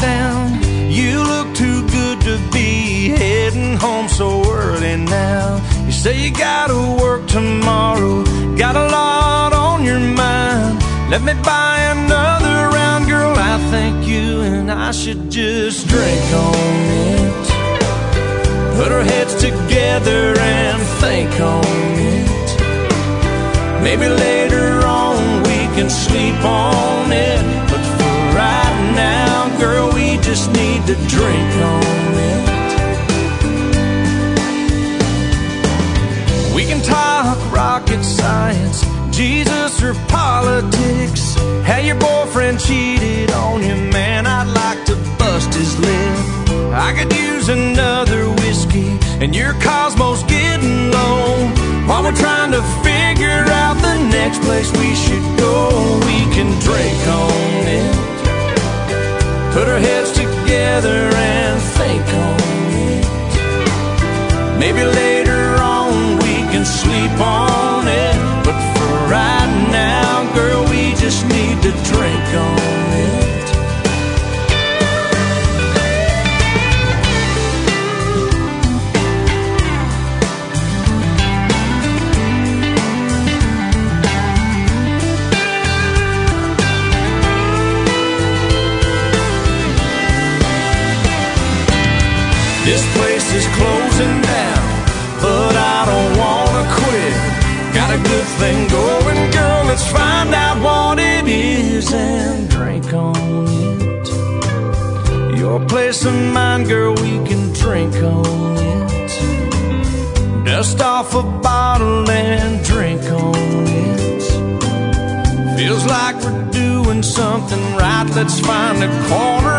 down. You look too good to be heading home so early now. You say you gotta work tomorrow, got a lot on your mind. Let me buy another round, girl. I think you and I should just drink on it. Put our heads together and think on it. Maybe later on we can sleep on it. We can talk rocket science, Jesus or politics. How your boyfriend cheated on you, man, I'd like to bust his lip. I could use another just need to drink on it. This place is closing down, but I don't wanna quit. Got a good thing Your place or mine, girl, we can drink on it. Dust off a bottle and drink on it. Feels like we're doing something right. Let's find a corner.